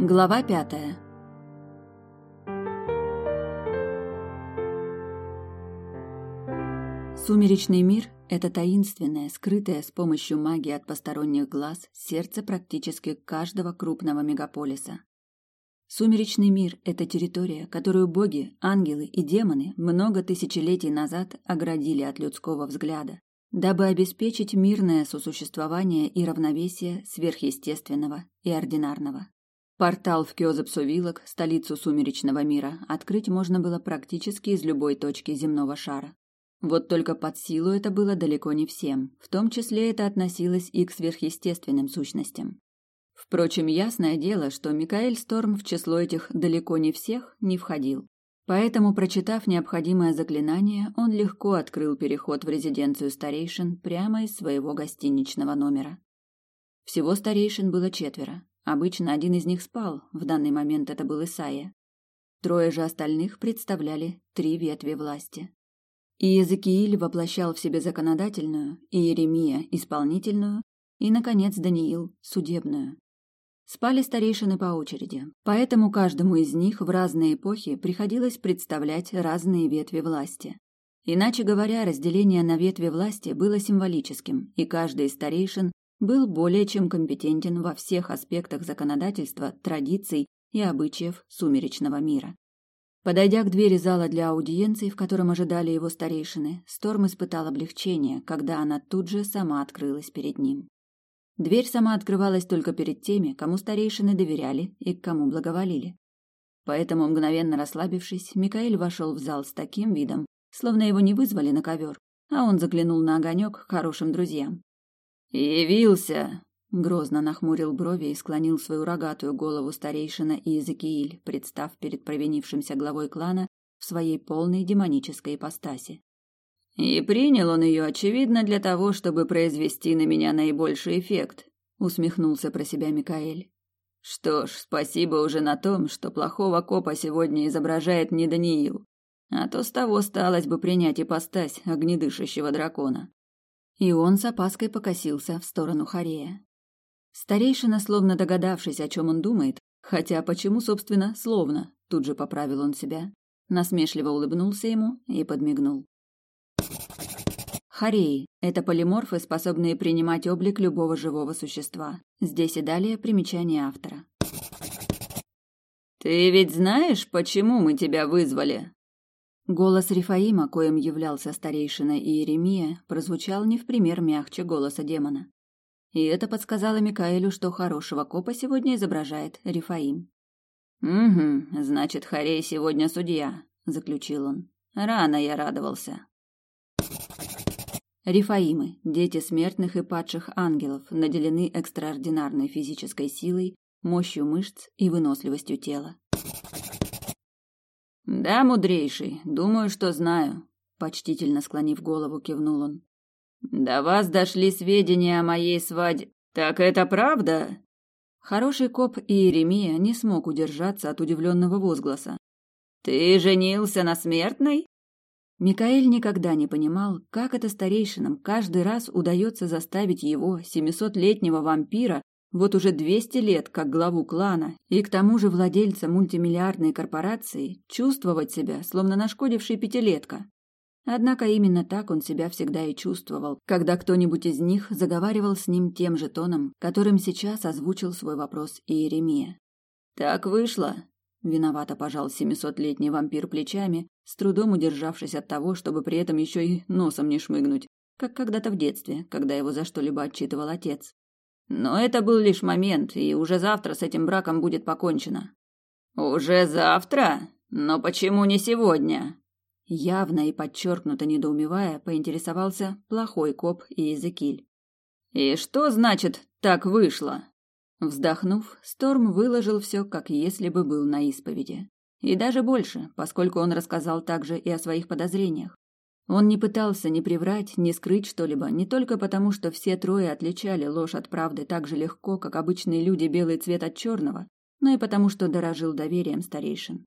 Глава пятая. Сумеречный мир – это таинственное, скрытое с помощью магии от посторонних глаз сердце практически каждого крупного мегаполиса. Сумеречный мир – это территория, которую боги, ангелы и демоны много тысячелетий назад оградили от людского взгляда, дабы обеспечить мирное сосуществование и равновесие сверхъестественного и ординарного. Портал в Кёзапсувилок, столицу сумеречного мира, открыть можно было практически из любой точки земного шара. Вот только под силу это было далеко не всем, в том числе это относилось и к сверхъестественным сущностям. Впрочем, ясное дело, что Микаэль Сторм в число этих далеко не всех не входил. Поэтому, прочитав необходимое заклинание, он легко открыл переход в резиденцию старейшин прямо из своего гостиничного номера. Всего старейшин было четверо, Обычно один из них спал, в данный момент это был Исайя. Трое же остальных представляли три ветви власти. И Иезекииль воплощал в себе законодательную, и Иеремия – исполнительную, и, наконец, Даниил – судебную. Спали старейшины по очереди, поэтому каждому из них в разные эпохи приходилось представлять разные ветви власти. Иначе говоря, разделение на ветви власти было символическим, и каждый из старейшин был более чем компетентен во всех аспектах законодательства, традиций и обычаев сумеречного мира. Подойдя к двери зала для аудиенций, в котором ожидали его старейшины, Сторм испытал облегчение, когда она тут же сама открылась перед ним. Дверь сама открывалась только перед теми, кому старейшины доверяли и к кому благоволили. Поэтому, мгновенно расслабившись, Микаэль вошел в зал с таким видом, словно его не вызвали на ковер, а он заглянул на огонек к хорошим друзьям. «Явился!» — грозно нахмурил брови и склонил свою рогатую голову старейшина Иезекииль, представ перед провинившимся главой клана в своей полной демонической ипостаси. «И принял он ее, очевидно, для того, чтобы произвести на меня наибольший эффект», — усмехнулся про себя Микаэль. «Что ж, спасибо уже на том, что плохого копа сегодня изображает не Даниил, а то с того сталось бы принять ипостась огнедышащего дракона». И он с опаской покосился в сторону Харея. Старейшина, словно догадавшись, о чем он думает, хотя почему, собственно, словно, тут же поправил он себя, насмешливо улыбнулся ему и подмигнул. Хареи – это полиморфы, способные принимать облик любого живого существа. Здесь и далее примечание автора. «Ты ведь знаешь, почему мы тебя вызвали?» Голос Рифаима, коим являлся старейшина Иеремия, прозвучал не в пример мягче голоса демона. И это подсказало Микаэлю, что хорошего копа сегодня изображает Рифаим. «Угу, значит, Харей сегодня судья», — заключил он. «Рано я радовался». Рифаимы, дети смертных и падших ангелов, наделены экстраординарной физической силой, мощью мышц и выносливостью тела. Да, мудрейший, думаю, что знаю, почтительно склонив голову, кивнул он. До вас дошли сведения о моей свадьбе. Так это правда? Хороший коп Иеремия не смог удержаться от удивленного возгласа. Ты женился на смертной? Микаэль никогда не понимал, как это старейшинам каждый раз удается заставить его, семисотлетнего вампира, вот уже 200 лет как главу клана и к тому же владельца мультимиллиардной корпорации чувствовать себя, словно нашкодивший пятилетка. Однако именно так он себя всегда и чувствовал, когда кто-нибудь из них заговаривал с ним тем же тоном, которым сейчас озвучил свой вопрос Иеремия. «Так вышло», — виновато пожал семисотлетний вампир плечами, с трудом удержавшись от того, чтобы при этом еще и носом не шмыгнуть, как когда-то в детстве, когда его за что-либо отчитывал отец. Но это был лишь момент, и уже завтра с этим браком будет покончено. Уже завтра? Но почему не сегодня? Явно и подчеркнуто недоумевая, поинтересовался плохой коп и Языкиль. И что значит так вышло? Вздохнув, Сторм выложил все, как если бы был на исповеди. И даже больше, поскольку он рассказал также и о своих подозрениях. Он не пытался ни приврать, ни скрыть что-либо, не только потому, что все трое отличали ложь от правды так же легко, как обычные люди белый цвет от черного, но и потому, что дорожил доверием старейшин.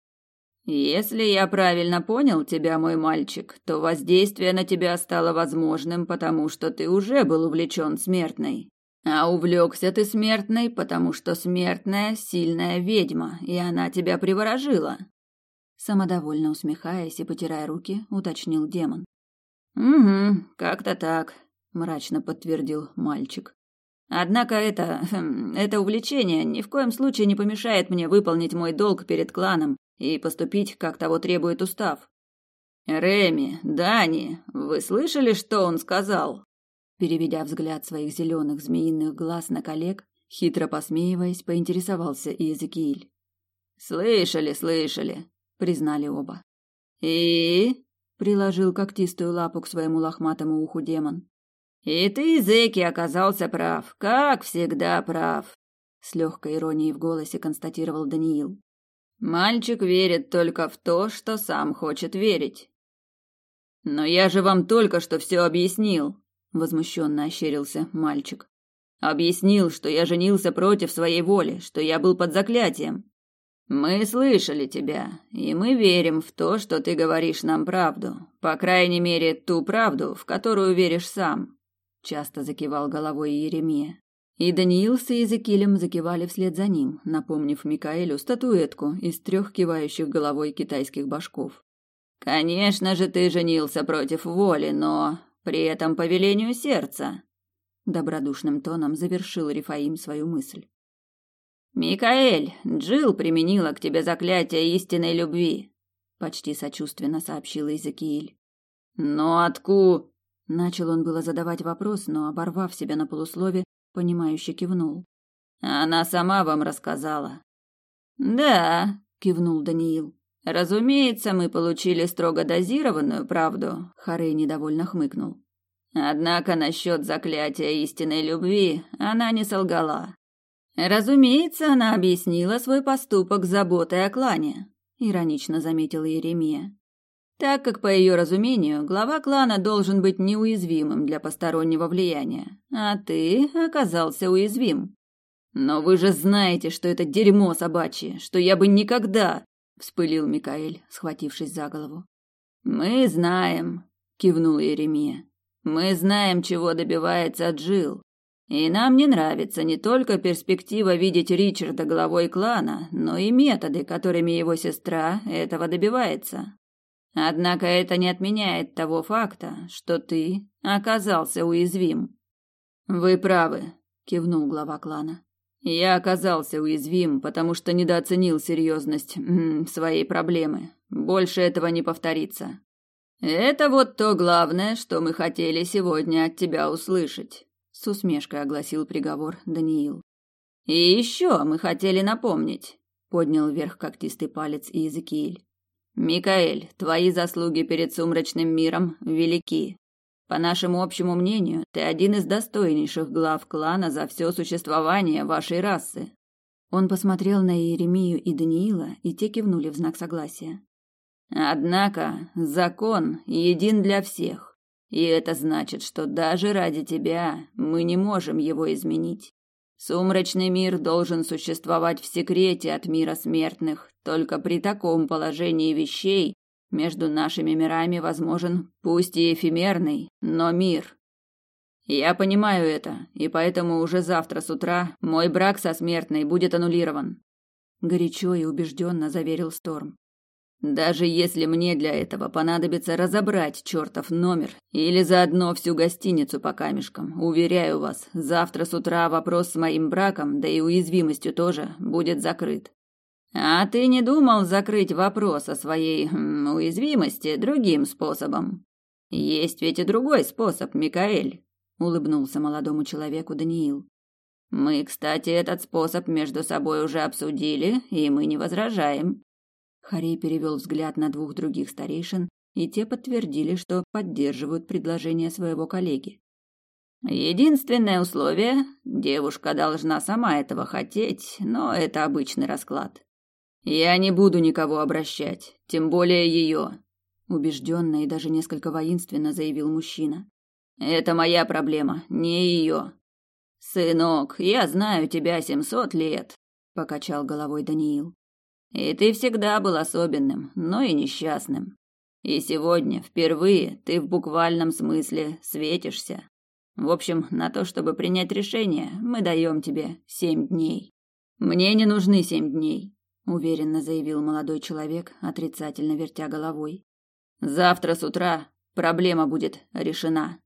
«Если я правильно понял тебя, мой мальчик, то воздействие на тебя стало возможным, потому что ты уже был увлечен смертной. А увлекся ты смертной, потому что смертная сильная ведьма, и она тебя приворожила. Самодовольно усмехаясь и потирая руки, уточнил демон. Угу, как-то так, мрачно подтвердил мальчик. Однако это хм, это увлечение ни в коем случае не помешает мне выполнить мой долг перед кланом и поступить, как того требует устав. Реми, Дани, вы слышали, что он сказал? Переведя взгляд своих зеленых змеиных глаз на коллег, хитро посмеиваясь, поинтересовался Иезекииль. «Слышали, слышали», — признали оба. «И?» — приложил когтистую лапу к своему лохматому уху демон. «И ты, Зеки, оказался прав, как всегда прав», — с легкой иронией в голосе констатировал Даниил. «Мальчик верит только в то, что сам хочет верить». «Но я же вам только что все объяснил», возмущенно ощерился мальчик. Объяснил, что я женился против своей воли, что я был под заклятием. Мы слышали тебя, и мы верим в то, что ты говоришь нам правду, по крайней мере, ту правду, в которую веришь сам. Часто закивал головой Еремия. И Даниил с Иезекиилем закивали вслед за ним, напомнив Микаэлю статуэтку из трех кивающих головой китайских башков. Конечно же, ты женился против воли, но при этом по велению сердца, добродушным тоном завершил Рифаим свою мысль. Микаэль, Джил применила к тебе заклятие истинной любви, почти сочувственно сообщил Изакииль. Но отку? Начал он было задавать вопрос, но оборвав себя на полуслове, понимающе кивнул. Она сама вам рассказала. Да, кивнул Даниил. Разумеется, мы получили строго дозированную правду, Харей недовольно хмыкнул. Однако насчет заклятия истинной любви она не солгала. Разумеется, она объяснила свой поступок заботой о клане, иронично заметил Еремия. Так как по ее разумению глава клана должен быть неуязвимым для постороннего влияния, а ты оказался уязвим. Но вы же знаете, что это дерьмо собачье, что я бы никогда, вспылил Микаэль, схватившись за голову. Мы знаем, кивнул Еремия. Мы знаем, чего добивается Джил, и нам не нравится не только перспектива видеть Ричарда главой клана, но и методы, которыми его сестра этого добивается. Однако это не отменяет того факта, что ты оказался уязвим. Вы правы, кивнул глава клана. Я оказался уязвим, потому что недооценил серьезность своей проблемы. Больше этого не повторится. Это вот то главное, что мы хотели сегодня от тебя услышать, с усмешкой огласил приговор Даниил. И еще мы хотели напомнить, поднял вверх когтистый палец Иезекииль. Микаэль, твои заслуги перед сумрачным миром велики. По нашему общему мнению, ты один из достойнейших глав клана за все существование вашей расы. Он посмотрел на Иеремию и Даниила, и те кивнули в знак согласия. Однако закон един для всех, и это значит, что даже ради тебя мы не можем его изменить. Сумрачный мир должен существовать в секрете от мира смертных. Только при таком положении вещей между нашими мирами возможен, пусть и эфемерный, но мир. Я понимаю это, и поэтому уже завтра с утра мой брак со смертной будет аннулирован. Горячо и убежденно заверил Сторм. Даже если мне для этого понадобится разобрать чертов номер или заодно всю гостиницу по камешкам, уверяю вас, завтра с утра вопрос с моим браком, да и уязвимостью тоже, будет закрыт. А ты не думал закрыть вопрос о своей хм, уязвимости другим способом? Есть ведь и другой способ, Микаэль, улыбнулся молодому человеку Даниил. Мы, кстати, этот способ между собой уже обсудили, и мы не возражаем. Харей перевел взгляд на двух других старейшин, и те подтвердили, что поддерживают предложение своего коллеги. Единственное условие – девушка должна сама этого хотеть, но это обычный расклад. Я не буду никого обращать, тем более ее, убежденно и даже несколько воинственно заявил мужчина. Это моя проблема, не ее. Сынок, я знаю тебя семьсот лет, покачал головой Даниил. И ты всегда был особенным, но и несчастным. И сегодня впервые ты в буквальном смысле светишься. В общем, на то, чтобы принять решение, мы даем тебе семь дней. Мне не нужны семь дней, уверенно заявил молодой человек, отрицательно вертя головой. Завтра с утра проблема будет решена.